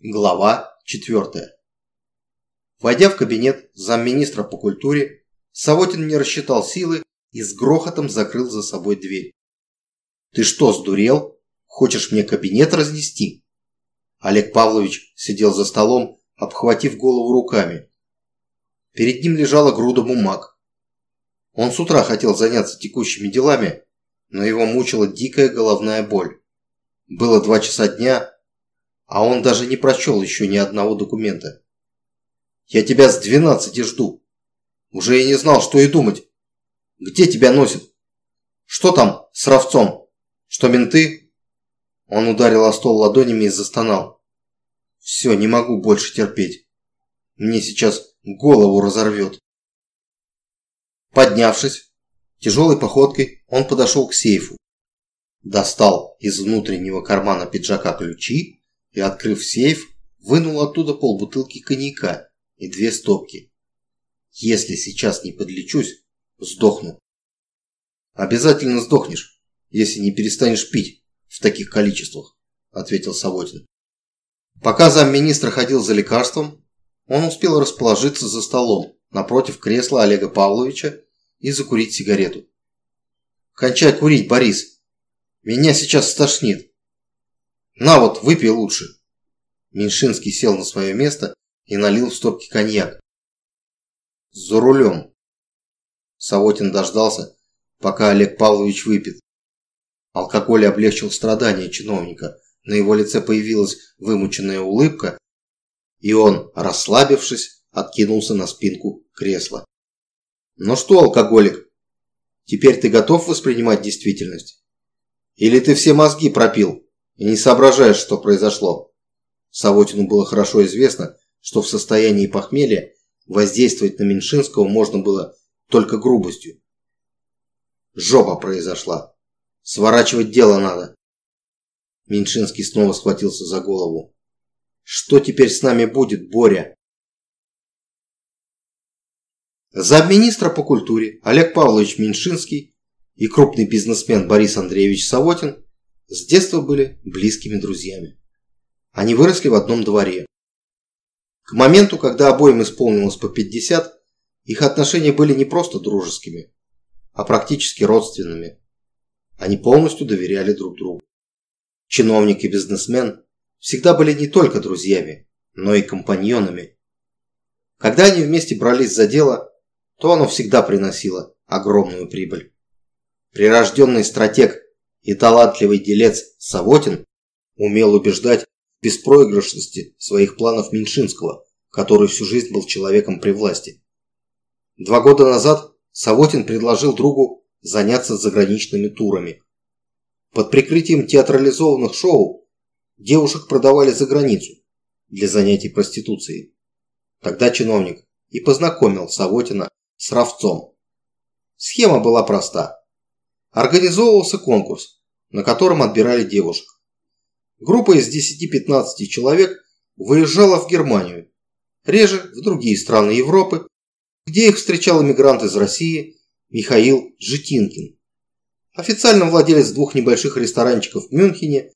Глава 4. Войдя в кабинет замминистра по культуре, Савотин не рассчитал силы и с грохотом закрыл за собой дверь. «Ты что, сдурел? Хочешь мне кабинет разнести?» Олег Павлович сидел за столом, обхватив голову руками. Перед ним лежала груда бумаг. Он с утра хотел заняться текущими делами, но его мучила дикая головная боль. Было два часа дня, а он даже не прочел еще ни одного документа. Я тебя с двенадцати жду. Уже и не знал, что и думать. Где тебя носит? Что там с ровцом? Что менты? Он ударил о стол ладонями и застонал. Все, не могу больше терпеть. Мне сейчас голову разорвет. Поднявшись, тяжелой походкой он подошел к сейфу. Достал из внутреннего кармана пиджака ключи и, открыв сейф, вынул оттуда полбутылки коньяка и две стопки. Если сейчас не подлечусь, сдохну. Обязательно сдохнешь, если не перестанешь пить в таких количествах, ответил Савотин. Пока замминистра ходил за лекарством, он успел расположиться за столом напротив кресла Олега Павловича и закурить сигарету. «Кончай курить, Борис. Меня сейчас стошнит. На вот, выпей лучше. Меньшинский сел на свое место и налил в стопки коньяк. За рулем. Савотин дождался, пока Олег Павлович выпьет. Алкоголь облегчил страдания чиновника. На его лице появилась вымученная улыбка, и он, расслабившись, откинулся на спинку кресла. «Ну что, алкоголик, теперь ты готов воспринимать действительность? Или ты все мозги пропил?» И не соображаешь, что произошло. Савотину было хорошо известно, что в состоянии похмелья воздействовать на Меньшинского можно было только грубостью. Жопа произошла. Сворачивать дело надо. Меньшинский снова схватился за голову. Что теперь с нами будет, Боря? Замминистра по культуре Олег Павлович Меньшинский и крупный бизнесмен Борис Андреевич Савотин с детства были близкими друзьями. Они выросли в одном дворе. К моменту, когда обоим исполнилось по 50, их отношения были не просто дружескими, а практически родственными. Они полностью доверяли друг другу. Чиновник и бизнесмен всегда были не только друзьями, но и компаньонами. Когда они вместе брались за дело, то оно всегда приносило огромную прибыль. Прирожденный стратег и талантливый делец Савотин умел убеждать в беспроигрышности своих планов Меньшинского, который всю жизнь был человеком при власти. Два года назад Савотин предложил другу заняться заграничными турами. Под прикрытием театрализованных шоу девушек продавали за границу для занятий проституцией. Тогда чиновник и познакомил Савотина с Равцом. Схема была проста. Организовывался конкурс, на котором отбирали девушек. Группа из 10-15 человек выезжала в Германию, реже в другие страны Европы, где их встречал иммигрант из России Михаил Житинкин. Официально владелец двух небольших ресторанчиков в Мюнхене,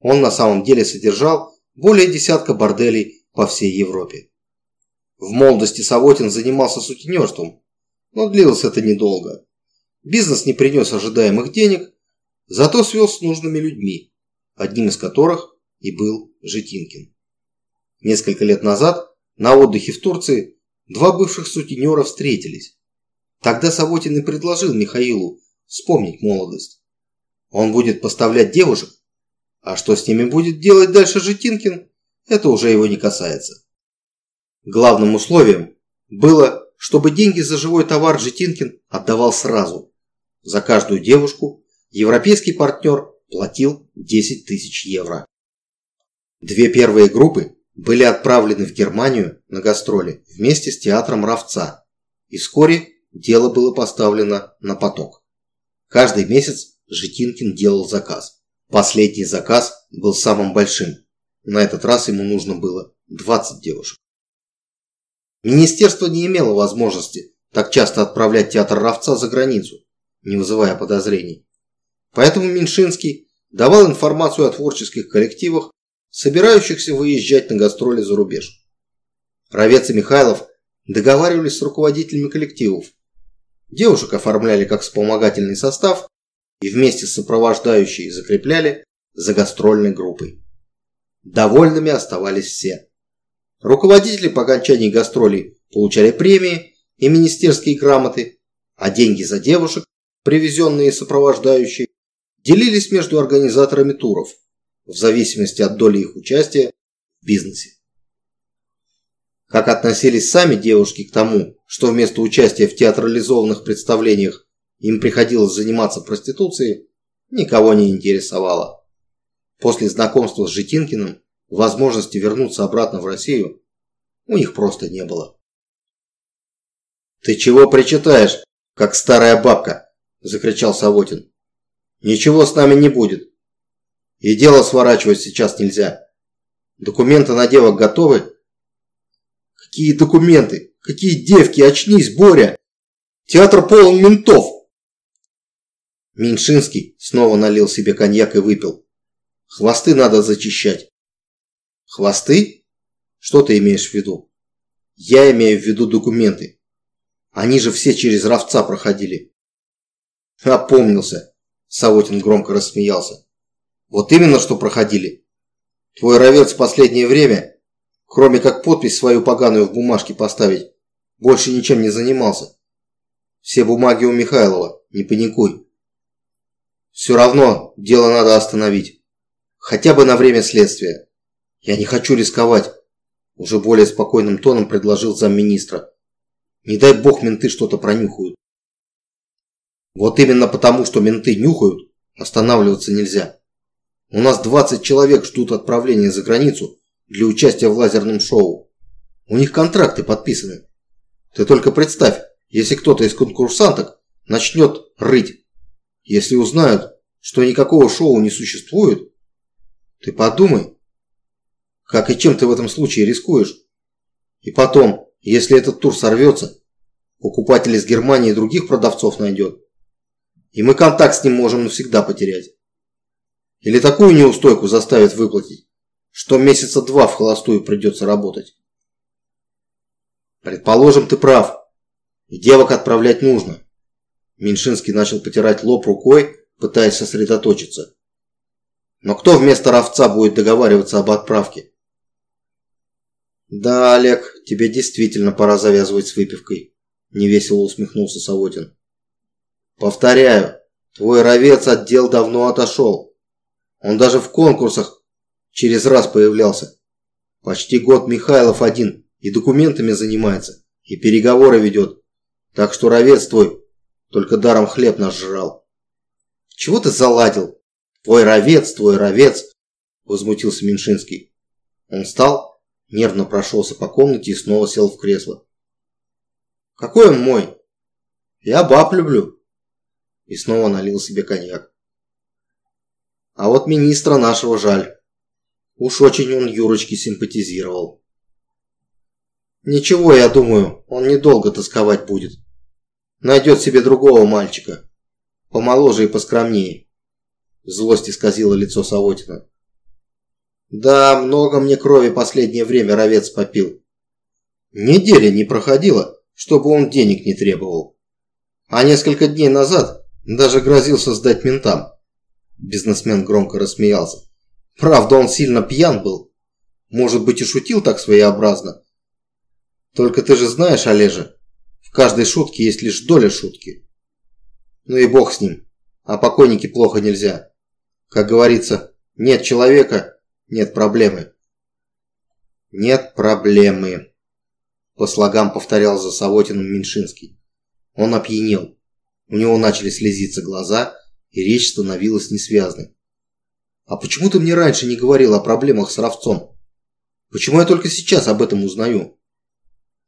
он на самом деле содержал более десятка борделей по всей Европе. В молодости Савотин занимался сутенерством, но длилось это недолго. Бизнес не принес ожидаемых денег, зато свел с нужными людьми, одним из которых и был Житинкин. Несколько лет назад на отдыхе в Турции два бывших сутенера встретились. Тогда Савотин и предложил Михаилу вспомнить молодость. Он будет поставлять девушек, а что с ними будет делать дальше Житинкин, это уже его не касается. Главным условием было, чтобы деньги за живой товар Житинкин отдавал сразу – за каждую девушку европейский партнер платил 10 тысяч евро. Две первые группы были отправлены в Германию на гастроли вместе с театром Равца, и вскоре дело было поставлено на поток. Каждый месяц Житинкин делал заказ. Последний заказ был самым большим. На этот раз ему нужно было 20 девушек. Министерство не имело возможности так часто отправлять театр Равца за границу, не вызывая подозрений. Поэтому Меньшинский давал информацию о творческих коллективах собирающихся выезжать на гастроли за рубеж. Ровец и Михайлов договаривались с руководителями коллективов. Девушек оформляли как вспомогательный состав и вместе с сопровождающей закрепляли за гастрольной группой. Довольными оставались все. Руководители по окончании гастролей получали премии и министерские грамоты, а деньги за девушек, привезенные сопровождающие, делились между организаторами туров в зависимости от доли их участия в бизнесе. Как относились сами девушки к тому, что вместо участия в театрализованных представлениях им приходилось заниматься проституцией, никого не интересовало. После знакомства с Житинкиным возможности вернуться обратно в Россию у них просто не было. «Ты чего причитаешь, как старая бабка?» – закричал Савотин. «Ничего с нами не будет. И дело сворачивать сейчас нельзя. Документы на девок готовы?» «Какие документы? Какие девки? Очнись, Боря! Театр полон ментов!» Меньшинский снова налил себе коньяк и выпил. «Хвосты надо зачищать». «Хвосты? Что ты имеешь в виду?» «Я имею в виду документы. Они же все через ровца проходили. Опомнился. Савотин громко рассмеялся. Вот именно что проходили. Твой ровец в последнее время, кроме как подпись свою поганую в бумажке поставить, больше ничем не занимался. Все бумаги у Михайлова, не паникуй. Все равно дело надо остановить. Хотя бы на время следствия. Я не хочу рисковать. Уже более спокойным тоном предложил замминистра. Не дай бог менты что-то пронюхают. Вот именно потому, что менты нюхают, останавливаться нельзя. У нас 20 человек ждут отправления за границу для участия в лазерном шоу. У них контракты подписаны. Ты только представь, если кто-то из конкурсанток начнет рыть. Если узнают, что никакого шоу не существует, ты подумай, как и чем ты в этом случае рискуешь. И потом, если этот тур сорвется, покупатель из Германии и других продавцов найдет. И мы контакт с ним можем навсегда потерять. Или такую неустойку заставят выплатить, что месяца два в холостую придется работать. Предположим, ты прав. И девок отправлять нужно. Меньшинский начал потирать лоб рукой, пытаясь сосредоточиться. Но кто вместо ровца будет договариваться об отправке? «Да, Олег, тебе действительно пора завязывать с выпивкой», – невесело усмехнулся Савотин. «Повторяю, твой ровец отдел давно отошел. Он даже в конкурсах через раз появлялся. Почти год Михайлов один и документами занимается, и переговоры ведет. Так что ровец твой только даром хлеб наш жрал». «Чего ты заладил? Твой ровец, твой ровец!» – возмутился Меньшинский. Он встал Нервно прошелся по комнате и снова сел в кресло. «Какой он мой? Я баб люблю!» И снова налил себе коньяк. «А вот министра нашего жаль. Уж очень он Юрочке симпатизировал». «Ничего, я думаю, он недолго тосковать будет. Найдет себе другого мальчика. Помоложе и поскромнее». Злость исказила лицо Савотина. Да, много мне крови последнее время ровец попил. Недели не проходило, чтобы он денег не требовал. А несколько дней назад даже грозился сдать ментам. Бизнесмен громко рассмеялся. Правда, он сильно пьян был. Может быть и шутил так своеобразно. Только ты же знаешь, Олежа, в каждой шутке есть лишь доля шутки. Ну и бог с ним. А покойнике плохо нельзя. Как говорится, нет человека, нет проблемы. Нет проблемы. По слогам повторял за Савотиным Меньшинский. Он опьянел. У него начали слезиться глаза, и речь становилась несвязной. «А почему ты мне раньше не говорил о проблемах с Ровцом? Почему я только сейчас об этом узнаю?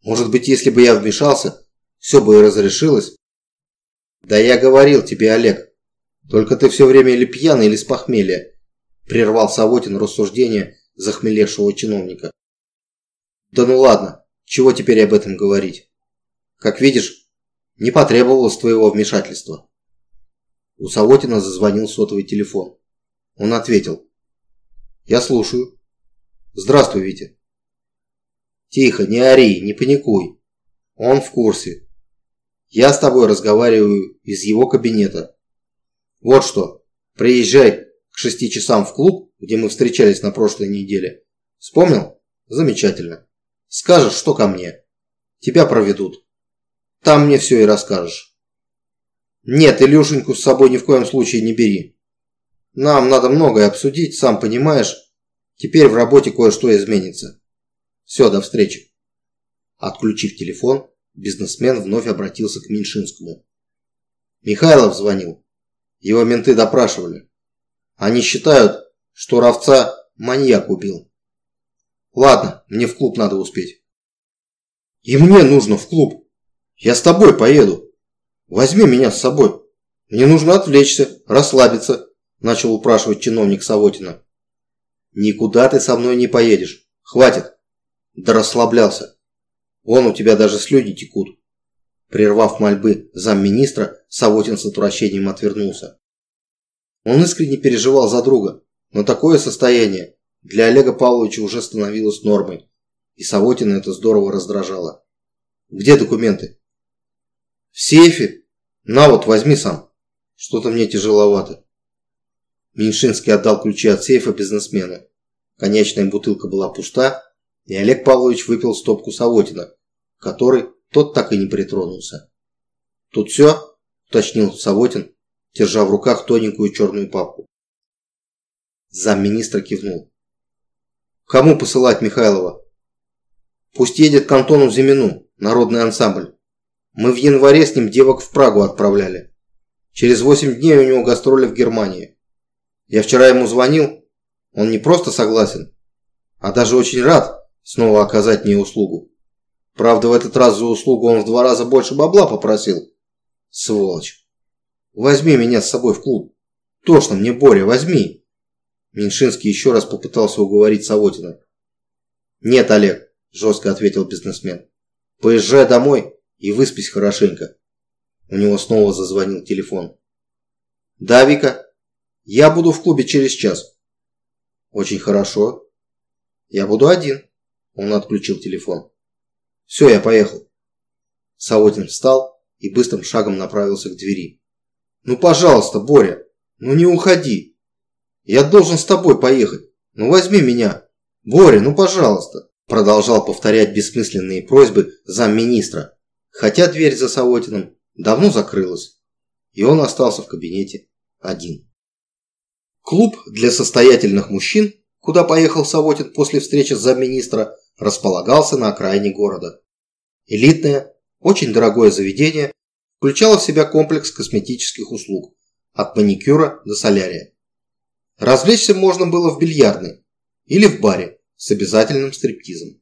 Может быть, если бы я вмешался, все бы и разрешилось?» «Да я говорил тебе, Олег. Только ты все время или пьяный, или с похмелья. Прервал Савотин рассуждение захмелевшего чиновника. Да ну ладно, чего теперь об этом говорить? Как видишь, не потребовалось твоего вмешательства. У Савотина зазвонил сотовый телефон. Он ответил. «Я слушаю». Здравствуй, Витя. Тихо, не ори, не паникуй. Он в курсе. Я с тобой разговариваю из его кабинета. Вот что, приезжай к шести часам в клуб, где мы встречались на прошлой неделе. Вспомнил? Замечательно. Скажешь, что ко мне. Тебя проведут. Там мне все и расскажешь. Нет, Илюшеньку с собой ни в коем случае не бери. Нам надо многое обсудить, сам понимаешь. Теперь в работе кое-что изменится. Все, до встречи. Отключив телефон, бизнесмен вновь обратился к Меньшинскому. Михайлов звонил. Его менты допрашивали. Они считают, что Ровца маньяк убил. Ладно, мне в клуб надо успеть. И мне нужно в клуб. Я с тобой поеду. Возьми меня с собой. Мне нужно отвлечься, расслабиться, начал упрашивать чиновник Савотина. Никуда ты со мной не поедешь. Хватит. Да расслаблялся. Вон у тебя даже слюни текут. Прервав мольбы замминистра, Савотин с отвращением отвернулся. Он искренне переживал за друга, но такое состояние для Олега Павловича уже становилось нормой, и Савотина это здорово раздражало. «Где документы?» «В сейфе. На вот, возьми сам. Что-то мне тяжеловато». Меньшинский отдал ключи от сейфа бизнесмену. Конечная бутылка была пуста, и Олег Павлович выпил стопку Савотина, который тот так и не притронулся. «Тут все?» – уточнил Савотин, держа в руках тоненькую черную папку. Замминистра кивнул. «Кому посылать Михайлова?» «Пусть едет к Антону Зимину, народный ансамбль. Мы в январе с ним девок в Прагу отправляли. Через восемь дней у него гастроли в Германии. Я вчера ему звонил, он не просто согласен, а даже очень рад снова оказать мне услугу. Правда, в этот раз за услугу он в два раза больше бабла попросил. Сволочь. Возьми меня с собой в клуб. Тошно мне, Боря, возьми. Меньшинский еще раз попытался уговорить Савотина. Нет, Олег, жестко ответил бизнесмен. Поезжай домой и выспись хорошенько. У него снова зазвонил телефон. Да, Вика, я буду в клубе через час. Очень хорошо. Я буду один. Он отключил телефон. Все, я поехал. Савотин встал и быстрым шагом направился к двери. Ну, пожалуйста, Боря, ну не уходи. Я должен с тобой поехать. Ну возьми меня. Боря, ну пожалуйста. Продолжал повторять бессмысленные просьбы замминистра, хотя дверь за Савотиным давно закрылась, и он остался в кабинете один. Клуб для состоятельных мужчин, куда поехал Савотин после встречи с замминистра, располагался на окраине города. Элитное, очень дорогое заведение включало в себя комплекс косметических услуг, от маникюра до солярия. Развлечься можно было в бильярдной или в баре с обязательным стриптизом.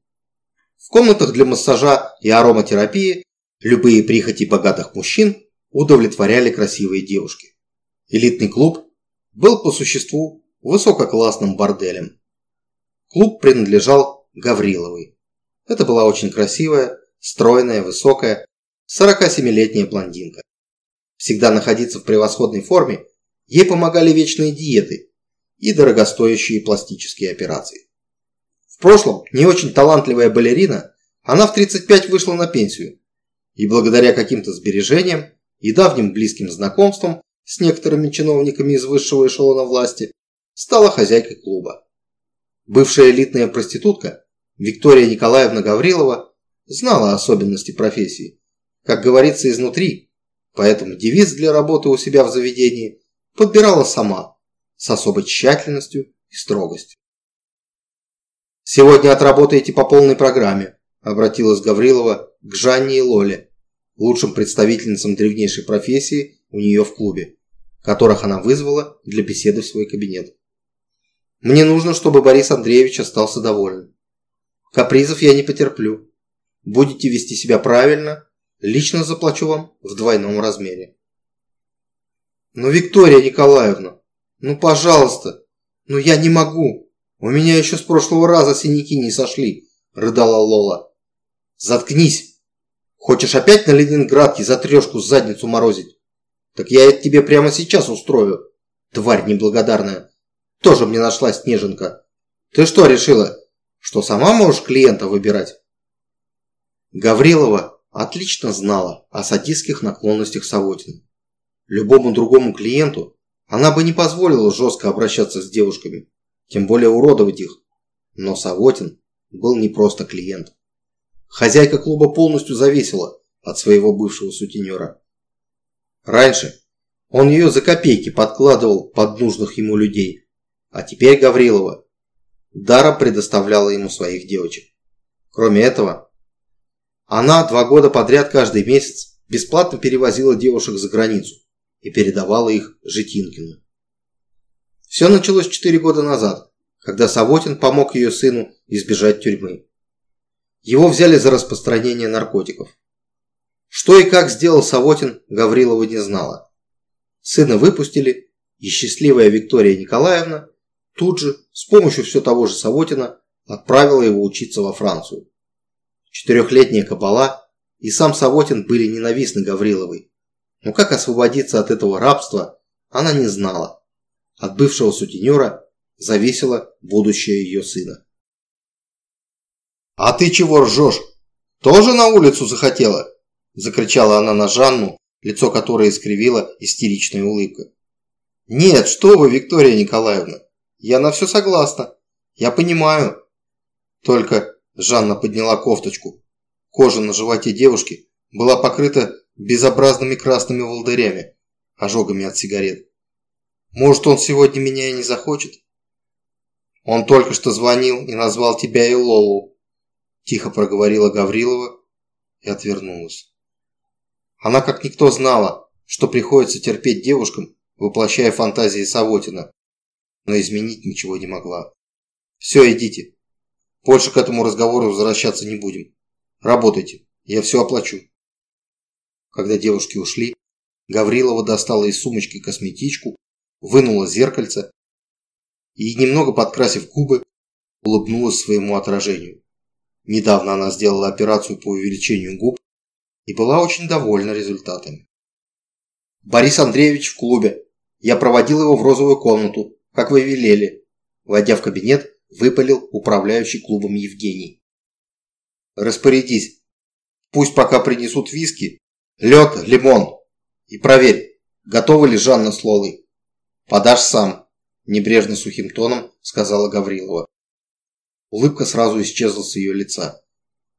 В комнатах для массажа и ароматерапии любые прихоти богатых мужчин удовлетворяли красивые девушки. Элитный клуб был по существу высококлассным борделем. Клуб принадлежал Гавриловой. Это была очень красивая, стройная, высокая, 47-летняя блондинка. Всегда находиться в превосходной форме ей помогали вечные диеты и дорогостоящие пластические операции. В прошлом не очень талантливая балерина, она в 35 вышла на пенсию и благодаря каким-то сбережениям и давним близким знакомствам с некоторыми чиновниками из высшего эшелона власти стала хозяйкой клуба. Бывшая элитная проститутка Виктория Николаевна Гаврилова знала особенности профессии как говорится, изнутри, поэтому девиз для работы у себя в заведении подбирала сама, с особой тщательностью и строгостью. «Сегодня отработаете по полной программе», – обратилась Гаврилова к Жанне и Лоле, лучшим представительницам древнейшей профессии у нее в клубе, которых она вызвала для беседы в свой кабинет. «Мне нужно, чтобы Борис Андреевич остался доволен. Капризов я не потерплю. Будете вести себя правильно, Лично заплачу вам в двойном размере. Ну, Виктория Николаевна, ну, пожалуйста, ну, я не могу. У меня еще с прошлого раза синяки не сошли, рыдала Лола. Заткнись. Хочешь опять на Ленинградке за трешку задницу морозить? Так я это тебе прямо сейчас устрою. Тварь неблагодарная. Тоже мне нашла снеженка. Ты что решила? что сама можешь клиента выбирать. Гаврилова отлично знала о садистских наклонностях Савотина. Любому другому клиенту она бы не позволила жестко обращаться с девушками, тем более уродовать их. Но Савотин был не просто клиент. Хозяйка клуба полностью зависела от своего бывшего сутенера. Раньше он ее за копейки подкладывал под нужных ему людей, а теперь Гаврилова даром предоставляла ему своих девочек. Кроме этого, она два года подряд каждый месяц бесплатно перевозила девушек за границу и передавала их Житинкину. Все началось четыре года назад, когда Савотин помог ее сыну избежать тюрьмы. Его взяли за распространение наркотиков. Что и как сделал Савотин, Гаврилова не знала. Сына выпустили, и счастливая Виктория Николаевна тут же, с помощью все того же Савотина, отправила его учиться во Францию. Четырехлетняя кабала и сам Савотин были ненавистны Гавриловой. Но как освободиться от этого рабства, она не знала. От бывшего сутенера зависело будущее ее сына. «А ты чего ржешь? Тоже на улицу захотела?» Закричала она на Жанну, лицо которой искривила истеричная улыбка. «Нет, что вы, Виктория Николаевна, я на все согласна. Я понимаю. Только Жанна подняла кофточку. Кожа на животе девушки была покрыта безобразными красными волдырями, ожогами от сигарет. Может, он сегодня меня и не захочет? Он только что звонил и назвал тебя и Лолу. Тихо проговорила Гаврилова и отвернулась. Она как никто знала, что приходится терпеть девушкам, воплощая фантазии Савотина, но изменить ничего не могла. «Все, идите. Больше к этому разговору возвращаться не будем. Работайте, я все оплачу». Когда девушки ушли, Гаврилова достала из сумочки косметичку, вынула зеркальце и, немного подкрасив губы, улыбнулась своему отражению. Недавно она сделала операцию по увеличению губ и была очень довольна результатами. «Борис Андреевич в клубе. Я проводил его в розовую комнату, как вы велели». Войдя в кабинет, выпалил управляющий клубом Евгений. «Распорядись. Пусть пока принесут виски, лед, лимон. И проверь, готова ли Жанна с Лолой. Подашь сам», – небрежно сухим тоном сказала Гаврилова. Улыбка сразу исчезла с ее лица.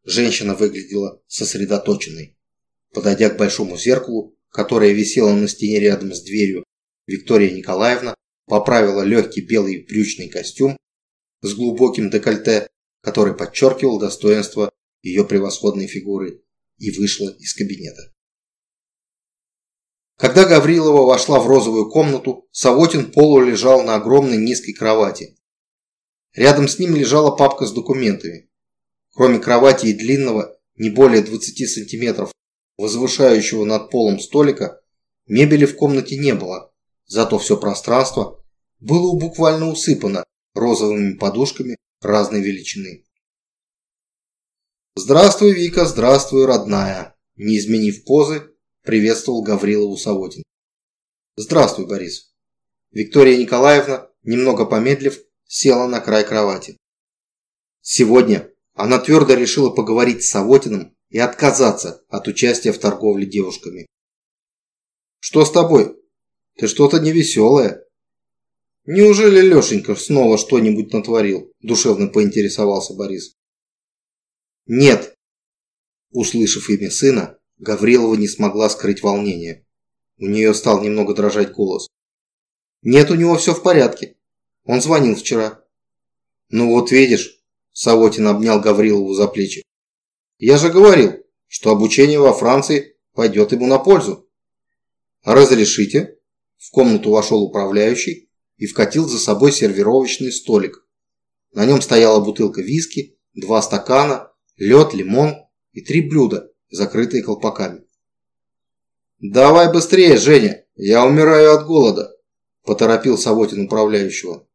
Женщина выглядела сосредоточенной. Подойдя к большому зеркалу, которое висело на стене рядом с дверью, Виктория Николаевна поправила легкий белый брючный костюм с глубоким декольте, который подчеркивал достоинство ее превосходной фигуры, и вышла из кабинета. Когда Гаврилова вошла в розовую комнату, Савотин полулежал на огромной низкой кровати. Рядом с ним лежала папка с документами. Кроме кровати и длинного, не более 20 сантиметров, возвышающего над полом столика, мебели в комнате не было, зато все пространство было буквально усыпано розовыми подушками разной величины. «Здравствуй, Вика, здравствуй, родная!» Не изменив позы, приветствовал Гаврилову Савотин. «Здравствуй, Борис!» Виктория Николаевна, немного помедлив, села на край кровати. Сегодня она твердо решила поговорить с Савотиным и отказаться от участия в торговле девушками. «Что с тобой? Ты что-то невеселое». «Неужели Лешенька снова что-нибудь натворил?» – душевно поинтересовался Борис. «Нет». Услышав имя сына, Гаврилова не смогла скрыть волнение. У нее стал немного дрожать голос. «Нет, у него все в порядке. Он звонил вчера». «Ну вот видишь», – Савотин обнял Гаврилову за плечи. Я же говорил, что обучение во Франции пойдет ему на пользу. Разрешите? В комнату вошел управляющий и вкатил за собой сервировочный столик. На нем стояла бутылка виски, два стакана, лед, лимон и три блюда, закрытые колпаками. «Давай быстрее, Женя, я умираю от голода», – поторопил Савотин управляющего.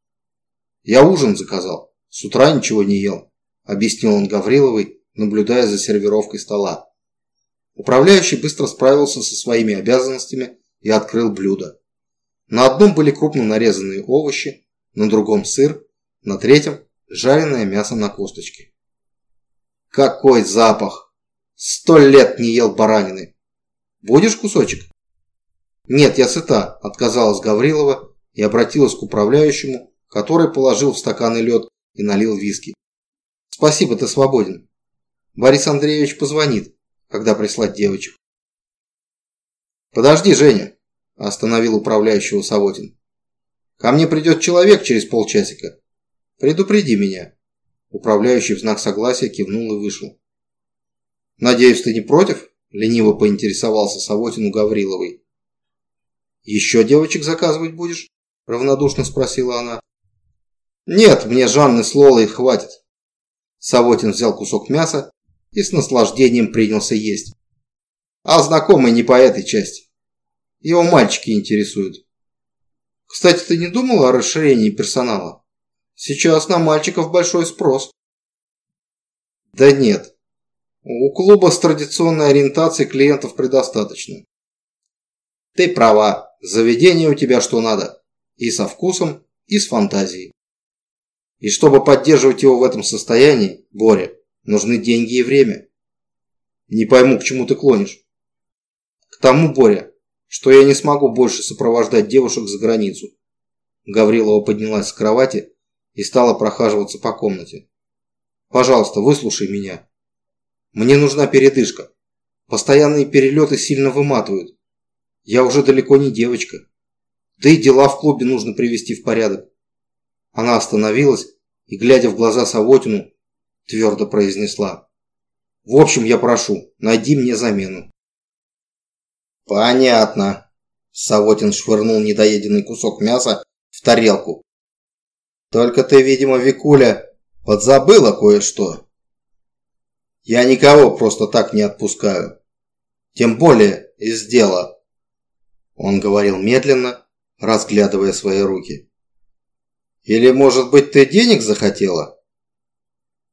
«Я ужин заказал, с утра ничего не ел», – объяснил он Гавриловой, наблюдая за сервировкой стола. Управляющий быстро справился со своими обязанностями и открыл блюдо. На одном были крупно нарезанные овощи, на другом сыр, на третьем жареное мясо на косточке. Какой запах! Сто лет не ел баранины. Будешь кусочек? Нет, я сыта, отказалась Гаврилова и обратилась к управляющему, который положил в стаканы лед и налил виски. Спасибо, ты свободен. Борис Андреевич позвонит, когда прислать девочек. Подожди, Женя, остановил управляющего Савотин. Ко мне придет человек через полчасика. Предупреди меня. Управляющий в знак согласия кивнул и вышел. «Надеюсь, ты не против?» – лениво поинтересовался Савотин у Гавриловой. «Еще девочек заказывать будешь?» – равнодушно спросила она. «Нет, мне Жанны с Лолой хватит». Савотин взял кусок мяса и с наслаждением принялся есть. А знакомый не по этой части. Его мальчики интересуют. Кстати, ты не думал о расширении персонала? Сейчас на мальчиков большой спрос. Да нет. У клуба с традиционной ориентацией клиентов предостаточно. Ты права. Заведение у тебя что надо. И со вкусом, и с фантазией. И чтобы поддерживать его в этом состоянии, Боря, нужны деньги и время. Не пойму, к чему ты клонишь. К тому, Боря, что я не смогу больше сопровождать девушек за границу. Гаврилова поднялась с кровати и стала прохаживаться по комнате. «Пожалуйста, выслушай меня. Мне нужна передышка. Постоянные перелеты сильно выматывают. Я уже далеко не девочка. Да и дела в клубе нужно привести в порядок». Она остановилась и, глядя в глаза Савотину, твердо произнесла. «В общем, я прошу, найди мне замену». «Понятно». Савотин швырнул недоеденный кусок мяса в тарелку только ты, видимо, Викуля, подзабыла кое-что. Я никого просто так не отпускаю. Тем более из дела. Он говорил медленно, разглядывая свои руки. Или, может быть, ты денег захотела?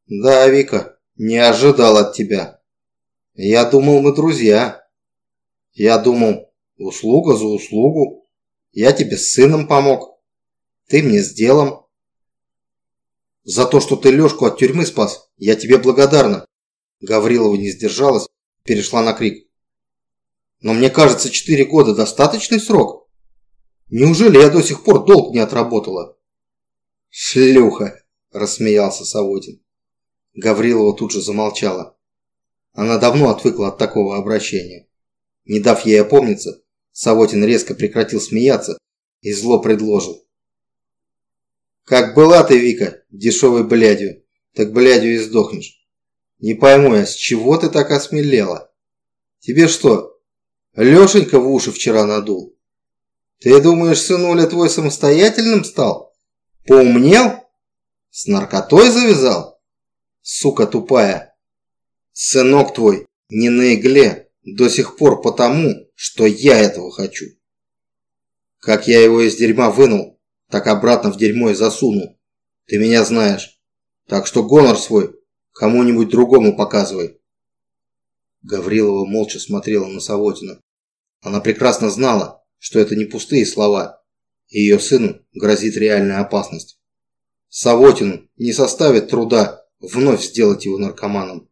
Да, Вика, не ожидал от тебя. Я думал, мы друзья. Я думал, услуга за услугу. Я тебе с сыном помог. Ты мне с делом. За то, что ты Лешку от тюрьмы спас, я тебе благодарна. Гаврилова не сдержалась, перешла на крик. Но мне кажется, четыре года достаточный срок. Неужели я до сих пор долг не отработала? Шлюха, рассмеялся Савотин. Гаврилова тут же замолчала. Она давно отвыкла от такого обращения. Не дав ей опомниться, Савотин резко прекратил смеяться и зло предложил. Как была ты, Вика, дешевой блядью, так блядью и сдохнешь. Не пойму я, с чего ты так осмелела? Тебе что, Лешенька в уши вчера надул? Ты думаешь, сынуля твой самостоятельным стал? Поумнел? С наркотой завязал? Сука тупая. Сынок твой не на игле до сих пор потому, что я этого хочу. Как я его из дерьма вынул, так обратно в дерьмо и засуну. Ты меня знаешь. Так что гонор свой кому-нибудь другому показывай. Гаврилова молча смотрела на Савотина. Она прекрасно знала, что это не пустые слова, ее сыну грозит реальная опасность. Савотину не составит труда вновь сделать его наркоманом.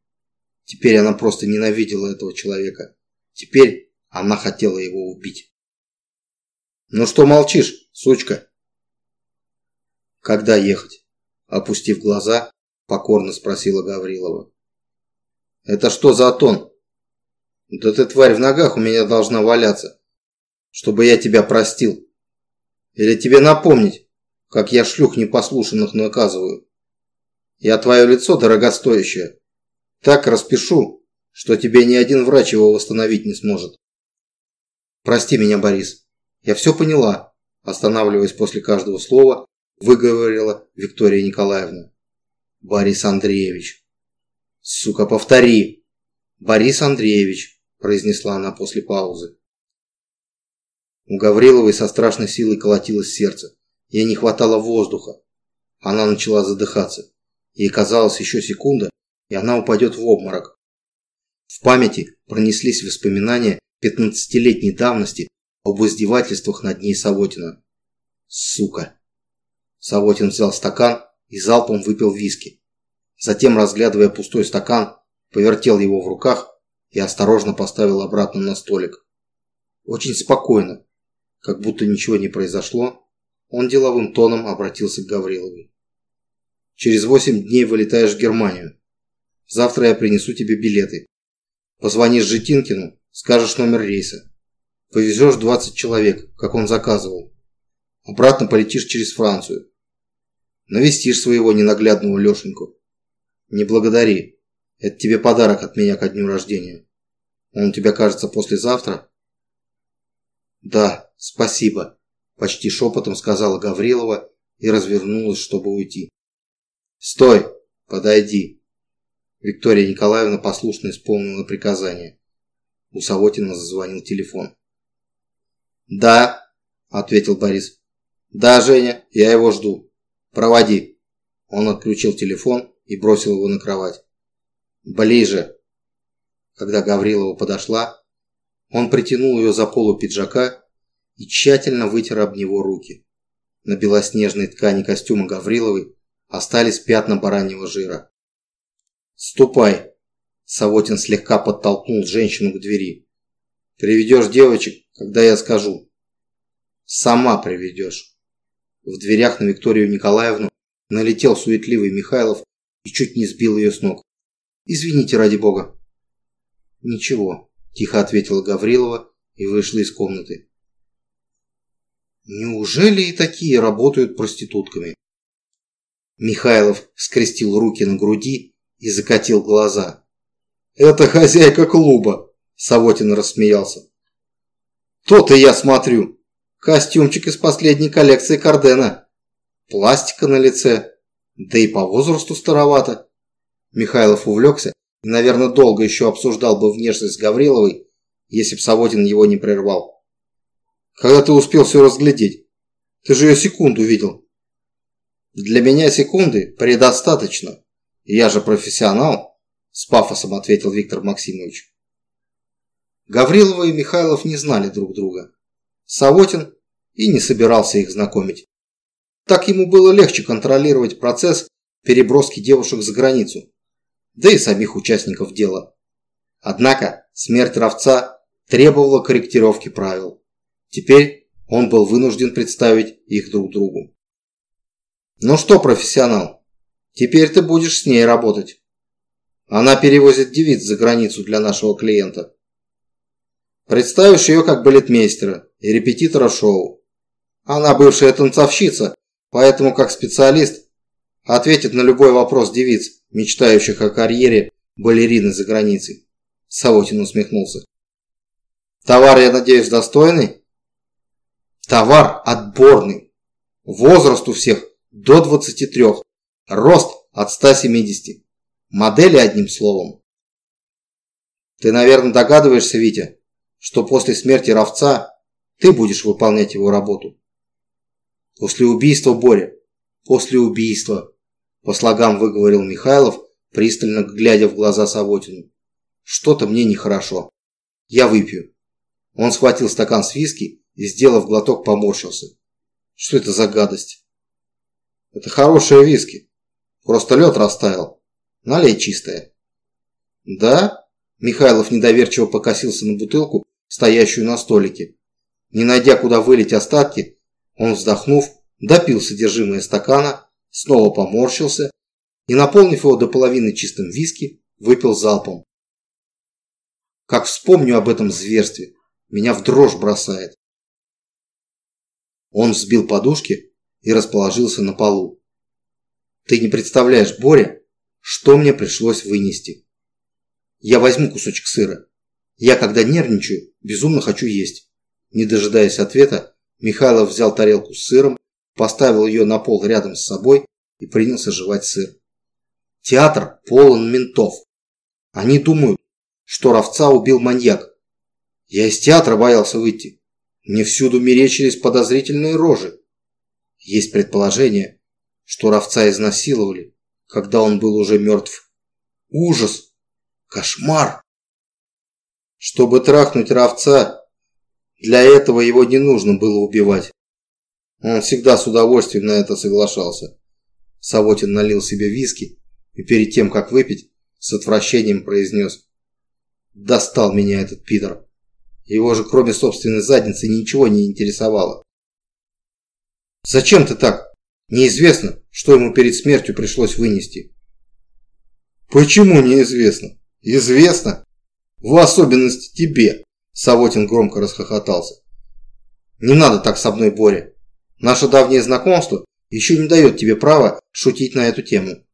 Теперь она просто ненавидела этого человека. Теперь она хотела его убить. «Ну что молчишь, сучка?» «Когда ехать?» Опустив глаза, покорно спросила Гаврилова. «Это что за тон?» «Да ты, тварь, в ногах у меня должна валяться, чтобы я тебя простил. Или тебе напомнить, как я шлюх непослушанных наказываю? Я твое лицо дорогостоящее. Так распишу, что тебе ни один врач его восстановить не сможет. Прости меня, Борис. Я все поняла, останавливаясь после каждого слова выговорила Виктория Николаевна. Борис Андреевич. Сука, повтори. Борис Андреевич, произнесла она после паузы. У Гавриловой со страшной силой колотилось сердце. Ей не хватало воздуха. Она начала задыхаться. Ей казалось еще секунда, и она упадет в обморок. В памяти пронеслись воспоминания пятнадцатилетней давности об издевательствах над ней Савотина. Сука! Савотин взял стакан и залпом выпил виски. Затем, разглядывая пустой стакан, повертел его в руках и осторожно поставил обратно на столик. Очень спокойно, как будто ничего не произошло, он деловым тоном обратился к Гавриловой. «Через восемь дней вылетаешь в Германию. Завтра я принесу тебе билеты. Позвонишь Житинкину, скажешь номер рейса. Повезешь 20 человек, как он заказывал. Обратно полетишь через Францию. Навестишь своего ненаглядного Лешеньку. Не благодари. Это тебе подарок от меня ко дню рождения. Он у тебя, кажется, послезавтра?» «Да, спасибо», – почти шепотом сказала Гаврилова и развернулась, чтобы уйти. «Стой! Подойди!» Виктория Николаевна послушно исполнила приказание. У Савотина зазвонил телефон. «Да», – ответил Борис. «Да, Женя, я его жду. Проводи». Он отключил телефон и бросил его на кровать. «Ближе». Когда Гаврилова подошла, он притянул ее за полу пиджака и тщательно вытер об него руки. На белоснежной ткани костюма Гавриловой остались пятна бараньего жира. «Ступай!» Савотин слегка подтолкнул женщину к двери. «Приведешь девочек, когда я скажу». «Сама приведешь». В дверях на Викторию Николаевну налетел суетливый Михайлов и чуть не сбил ее с ног. «Извините, ради бога». «Ничего», – тихо ответила Гаврилова и вышла из комнаты. «Неужели и такие работают проститутками?» Михайлов скрестил руки на груди и закатил глаза. «Это хозяйка клуба!» – Савотин рассмеялся. «То-то я смотрю. Костюмчик из последней коллекции Кардена. Пластика на лице. Да и по возрасту старовато». Михайлов увлекся и, наверное, долго еще обсуждал бы внешность Гавриловой, если б Савотин его не прервал. «Когда ты успел все разглядеть? Ты же ее секунду видел». «Для меня секунды предостаточно», «Я же профессионал», – с пафосом ответил Виктор Максимович. Гаврилова и Михайлов не знали друг друга. Савотин и не собирался их знакомить. Так ему было легче контролировать процесс переброски девушек за границу, да и самих участников дела. Однако смерть Ровца требовала корректировки правил. Теперь он был вынужден представить их друг другу. «Ну что, профессионал, Теперь ты будешь с ней работать. Она перевозит девиц за границу для нашего клиента. Представишь ее как балетмейстера и репетитора шоу. Она бывшая танцовщица, поэтому как специалист ответит на любой вопрос девиц, мечтающих о карьере балерины за границей. Савотин усмехнулся. Товар, я надеюсь, достойный? Товар отборный. Возраст у всех до 23. Рост от 170. Модели одним словом. Ты, наверное, догадываешься, Витя, что после смерти Ровца ты будешь выполнять его работу. После убийства, Боря, после убийства, по слогам выговорил Михайлов, пристально глядя в глаза Савотину. Что-то мне нехорошо. Я выпью. Он схватил стакан с виски и, сделав глоток, поморщился. Что это за гадость? Это хорошая виски. Просто лед растаял. Налей чистое. Да? Михайлов недоверчиво покосился на бутылку, стоящую на столике. Не найдя, куда вылить остатки, он, вздохнув, допил содержимое стакана, снова поморщился и, наполнив его до половины чистым виски, выпил залпом. Как вспомню об этом зверстве, меня в дрожь бросает. Он взбил подушки и расположился на полу. Ты не представляешь, Боря, что мне пришлось вынести. Я возьму кусочек сыра. Я, когда нервничаю, безумно хочу есть. Не дожидаясь ответа, Михайлов взял тарелку с сыром, поставил ее на пол рядом с собой и принялся жевать сыр. Театр полон ментов. Они думают, что Ровца убил маньяк. Я из театра боялся выйти. Мне всюду мерещились подозрительные рожи. Есть предположение, что Ровца изнасиловали, когда он был уже мертв. Ужас! Кошмар! Чтобы трахнуть Ровца, для этого его не нужно было убивать. Он всегда с удовольствием на это соглашался. Савотин налил себе виски и перед тем, как выпить, с отвращением произнес. Достал меня этот пидор. Его же кроме собственной задницы ничего не интересовало. «Зачем ты так? Неизвестно, что ему перед смертью пришлось вынести». «Почему неизвестно? Известно. В особенности тебе!» Савотин громко расхохотался. «Не надо так со мной, Боря. Наше давнее знакомство еще не дает тебе права шутить на эту тему»,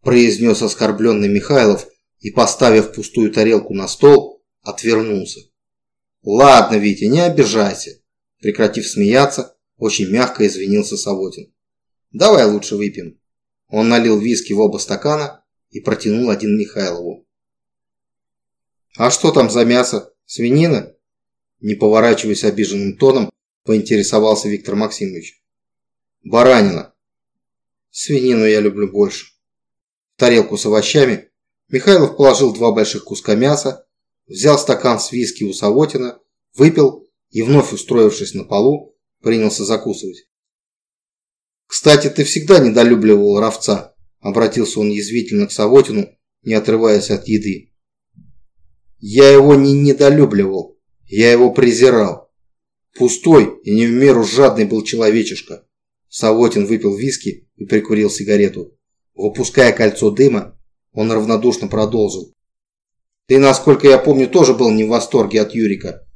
произнес оскорбленный Михайлов и, поставив пустую тарелку на стол, отвернулся. «Ладно, Витя, не обижайся», прекратив смеяться, очень мягко извинился Савотин. «Давай лучше выпьем». Он налил виски в оба стакана и протянул один Михайлову. «А что там за мясо? Свинина?» Не поворачиваясь обиженным тоном, поинтересовался Виктор Максимович. «Баранина. Свинину я люблю больше». В тарелку с овощами Михайлов положил два больших куска мяса, взял стакан с виски у Савотина, выпил и, вновь устроившись на полу, принялся закусывать. «Кстати, ты всегда недолюбливал ровца», – обратился он язвительно к Савотину, не отрываясь от еды. «Я его не недолюбливал, я его презирал. Пустой и не в меру жадный был человечишка». Савотин выпил виски и прикурил сигарету. Выпуская кольцо дыма, он равнодушно продолжил. «Ты, насколько я помню, тоже был не в восторге от Юрика.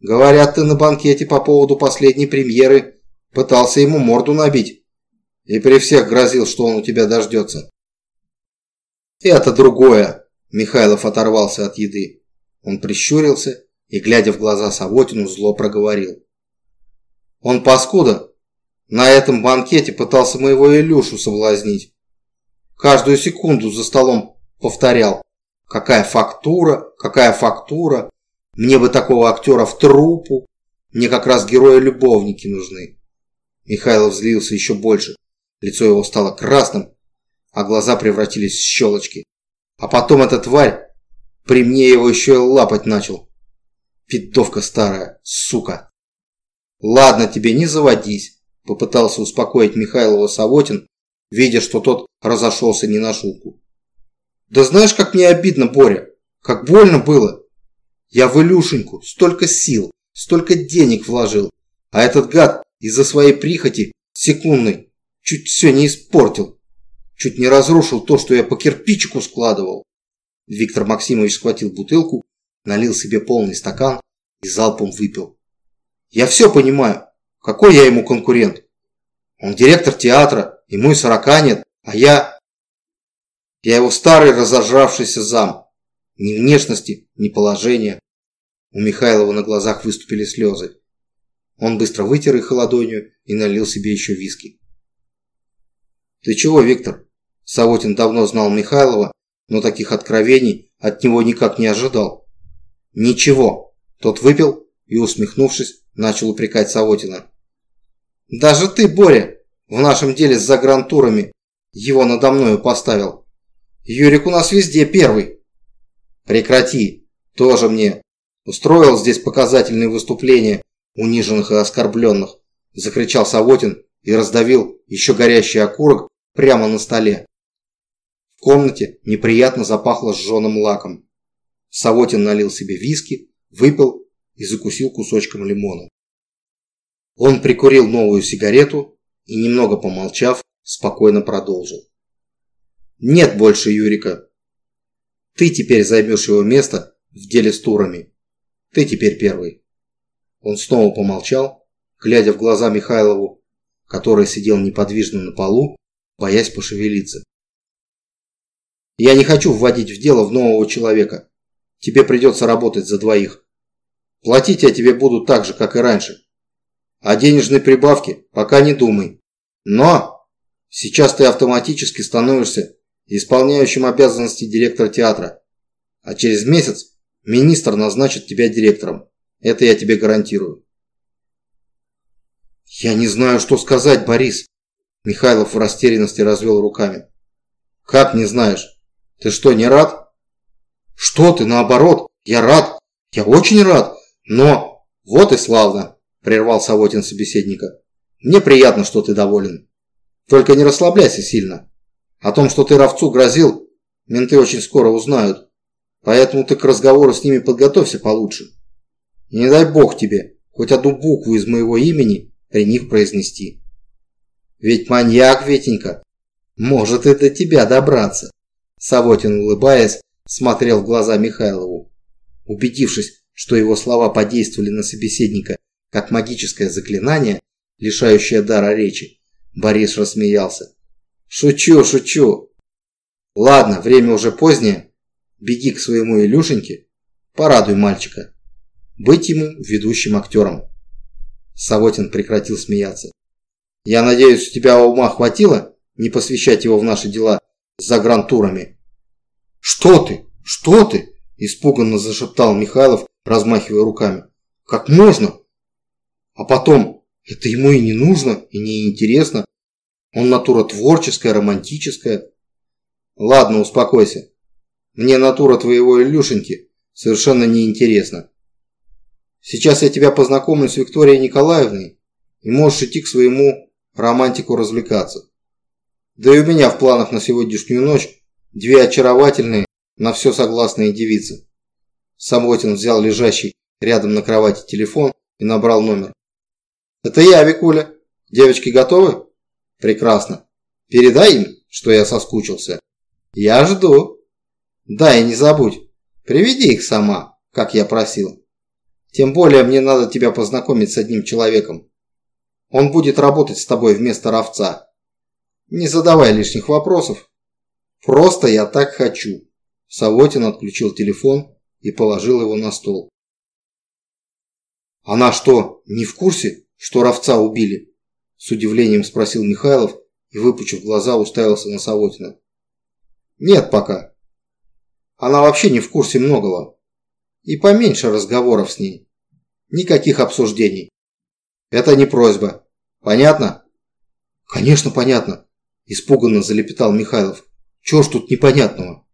Говорят, ты на банкете по поводу последней премьеры пытался ему морду набить и при всех грозил, что он у тебя дождется». «Это другое», – Михайлов оторвался от еды. Он прищурился и, глядя в глаза Савотину, зло проговорил. «Он паскуда. На этом банкете пытался моего Илюшу соблазнить. Каждую секунду за столом повторял. Какая фактура, какая фактура. Мне бы такого актера в трупу. Мне как раз герои-любовники нужны. Михайлов злился еще больше. Лицо его стало красным, а глаза превратились в щелочки. А потом эта тварь при мне его еще и лапать начал. Пидовка старая, сука. Ладно тебе, не заводись, попытался успокоить Михайлова Савотин, видя, что тот разошелся не на шутку. «Да знаешь, как мне обидно, Боря? Как больно было! Я в Илюшеньку столько сил, столько денег вложил, а этот гад из-за своей прихоти секундной чуть все не испортил, чуть не разрушил то, что я по кирпичику складывал». Виктор Максимович схватил бутылку, налил себе полный стакан и залпом выпил. «Я все понимаю. Какой я ему конкурент? Он директор театра, Ему и сорока нет, а я... Я его старый разожравшийся зам. Ни внешности, ни положения. У Михайлова на глазах выступили слезы. Он быстро вытер их ладонью и налил себе еще виски. «Ты чего, Виктор?» Савотин давно знал Михайлова, но таких откровений от него никак не ожидал. «Ничего». Тот выпил и, усмехнувшись, начал упрекать Савотина. «Даже ты, Боря, в нашем деле с загрантурами его надо мною поставил. Юрик у нас везде первый. Прекрати. Тоже мне. Устроил здесь показательные выступления униженных и оскорбленных. Закричал Савотин и раздавил еще горящий окурок прямо на столе. В комнате неприятно запахло сжженным лаком. Савотин налил себе виски, выпил и закусил кусочком лимона. Он прикурил новую сигарету и, немного помолчав, спокойно продолжил. «Нет больше Юрика. Ты теперь займешь его место в деле с турами. Ты теперь первый». Он снова помолчал, глядя в глаза Михайлову, который сидел неподвижно на полу, боясь пошевелиться. «Я не хочу вводить в дело в нового человека. Тебе придется работать за двоих. Платить я тебе буду так же, как и раньше. О денежной прибавке пока не думай. Но сейчас ты автоматически становишься исполняющим обязанности директора театра. А через месяц министр назначит тебя директором. Это я тебе гарантирую. Я не знаю, что сказать, Борис. Михайлов в растерянности развел руками. Как не знаешь? Ты что, не рад? Что ты, наоборот, я рад. Я очень рад. Но... Вот и славно. Прервал Савотин собеседника. Мне приятно, что ты доволен. Только не расслабляйся сильно. О том, что ты Равцу грозил, менты очень скоро узнают. Поэтому ты к разговору с ними подготовься получше. И не дай бог тебе хоть одну букву из моего имени при них произнести. Ведь маньяк, Ветенька, может и до тебя добраться. Савотин, улыбаясь, смотрел в глаза Михайлову. Убедившись, что его слова подействовали на собеседника как магическое заклинание, лишающее дара речи, Борис рассмеялся. «Шучу, шучу. Ладно, время уже позднее. Беги к своему Илюшеньке, порадуй мальчика. Быть ему ведущим актером». Савотин прекратил смеяться. «Я надеюсь, у тебя ума хватило не посвящать его в наши дела с загрантурами?» «Что ты? Что ты?» – испуганно зашептал Михайлов, размахивая руками. «Как можно?» А потом, это ему и не нужно, и не интересно. Он натура творческая, романтическая. Ладно, успокойся. Мне натура твоего Илюшеньки совершенно не интересна. Сейчас я тебя познакомлю с Викторией Николаевной, и можешь идти к своему романтику развлекаться. Да и у меня в планах на сегодняшнюю ночь две очаровательные, на все согласные девицы. Самотин взял лежащий рядом на кровати телефон и набрал номер. «Это я, Викуля. Девочки готовы?» «Прекрасно. Передай им, что я соскучился». «Я жду». «Да, и не забудь. Приведи их сама, как я просил. Тем более мне надо тебя познакомить с одним человеком. Он будет работать с тобой вместо ровца. Не задавай лишних вопросов. Просто я так хочу». Савотин отключил телефон и положил его на стол. «Она что, не в курсе?» что Ровца убили?» С удивлением спросил Михайлов и, выпучив глаза, уставился на Савотина. «Нет пока. Она вообще не в курсе многого. И поменьше разговоров с ней. Никаких обсуждений. Это не просьба. Понятно?» «Конечно, понятно», – испуганно залепетал Михайлов. «Чего ж тут непонятного?»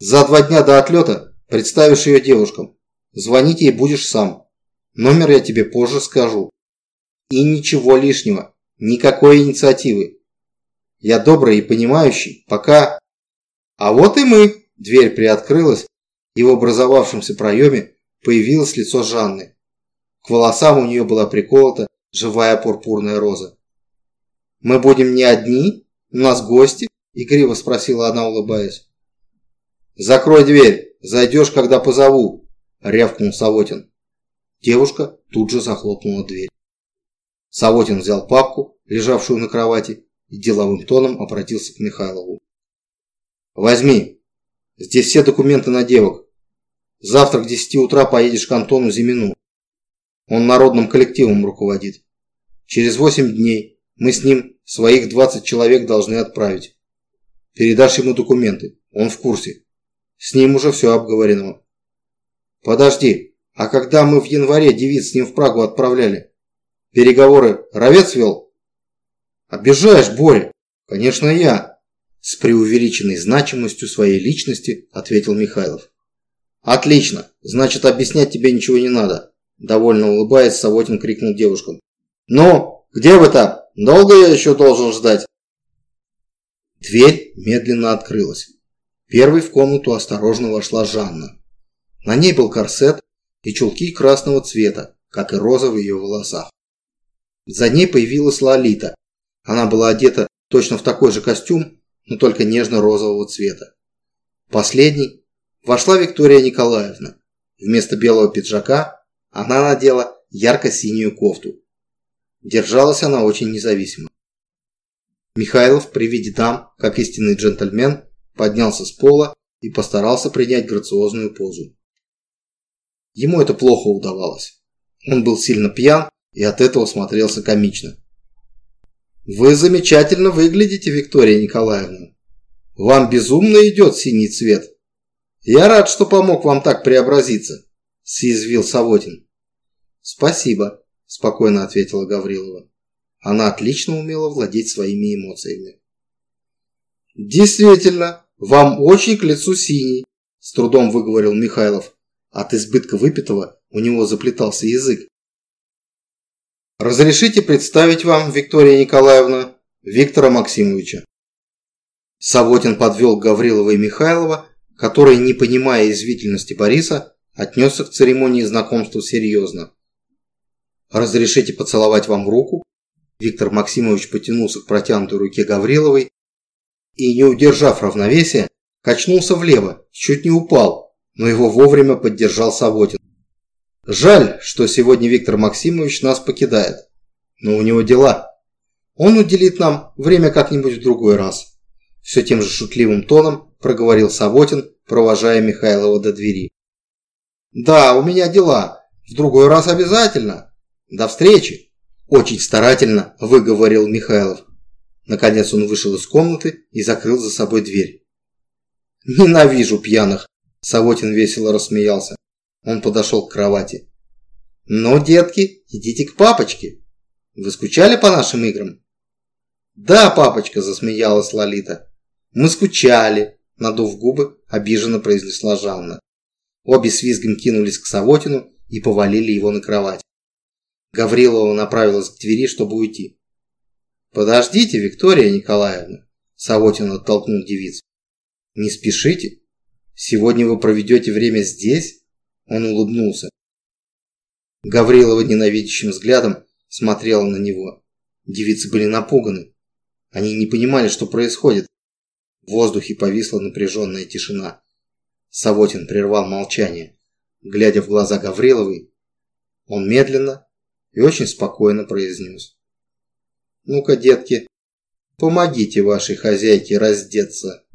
«За два дня до отлета представишь ее девушкам. Звонить ей будешь сам. Номер я тебе позже скажу. И ничего лишнего. Никакой инициативы. Я добрый и понимающий. Пока... А вот и мы. Дверь приоткрылась, и в образовавшемся проеме появилось лицо Жанны. К волосам у нее была приколота живая пурпурная роза. «Мы будем не одни? У нас гости?» – игриво спросила она, улыбаясь. «Закрой дверь, зайдешь, когда позову», – рявкнул Савотин. Девушка тут же захлопнула дверь. Савотин взял папку, лежавшую на кровати, и деловым тоном обратился к Михайлову. «Возьми. Здесь все документы на девок. Завтра к 10 утра поедешь к Антону Зимину. Он народным коллективом руководит. Через 8 дней мы с ним своих 20 человек должны отправить. Передашь ему документы. Он в курсе. С ним уже все обговорено. Подожди, а когда мы в январе девиц с ним в Прагу отправляли, переговоры Ровец вел? Обижаешь, Боря. Конечно, я. С преувеличенной значимостью своей личности ответил Михайлов. Отлично. Значит, объяснять тебе ничего не надо. Довольно улыбаясь, Савотин крикнул девушкам. «Ну, где вы там? Долго я еще должен ждать?» Дверь медленно открылась. Первой в комнату осторожно вошла Жанна. На ней был корсет, и чулки красного цвета, как и роза в ее волосах. За ней появилась Лолита. Она была одета точно в такой же костюм, но только нежно-розового цвета. Последней вошла Виктория Николаевна. Вместо белого пиджака она надела ярко-синюю кофту. Держалась она очень независимо. Михайлов при виде дам, как истинный джентльмен, поднялся с пола и постарался принять грациозную позу. Ему это плохо удавалось. Он был сильно пьян и от этого смотрелся комично. «Вы замечательно выглядите, Виктория Николаевна. Вам безумно идет синий цвет. Я рад, что помог вам так преобразиться», – съязвил Савотин. «Спасибо», – спокойно ответила Гаврилова. Она отлично умела владеть своими эмоциями. «Действительно, вам очень к лицу синий», – с трудом выговорил Михайлов. От избытка выпитого у него заплетался язык. «Разрешите представить вам, Виктория Николаевна, Виктора Максимовича. Савотин подвел Гаврилова и Михайлова, которые, не понимая извительности Бориса, отнесся к церемонии знакомства серьезно. «Разрешите поцеловать вам руку?» Виктор Максимович потянулся к протянутой руке Гавриловой и, не удержав равновесия, качнулся влево, чуть не упал, но его вовремя поддержал Савотин. Жаль, что сегодня Виктор Максимович нас покидает, но у него дела. Он уделит нам время как-нибудь в другой раз. Все тем же шутливым тоном проговорил Савотин, провожая Михайлова до двери. «Да, у меня дела. В другой раз обязательно. До встречи!» Очень старательно выговорил Михайлов. Наконец он вышел из комнаты и закрыл за собой дверь. «Ненавижу пьяных!» Савотин весело рассмеялся. Он подошел к кровати. «Ну, детки, идите к папочке. Вы скучали по нашим играм?» «Да, папочка!» – засмеялась Лолита. «Мы скучали!» – надув губы, обиженно произнесла Жанна. Обе с визгом кинулись к Савотину и повалили его на кровать. Гаврилова направилась к двери, чтобы уйти. «Подождите, Виктория Николаевна!» Савотин оттолкнул девицу. «Не спешите. Сегодня вы проведете время здесь?» Он улыбнулся. Гаврилова ненавидящим взглядом смотрела на него. Девицы были напуганы. Они не понимали, что происходит. В воздухе повисла напряженная тишина. Савотин прервал молчание. Глядя в глаза Гавриловой, он медленно и очень спокойно произнес. «Ну-ка, детки, помогите вашей хозяйке раздеться».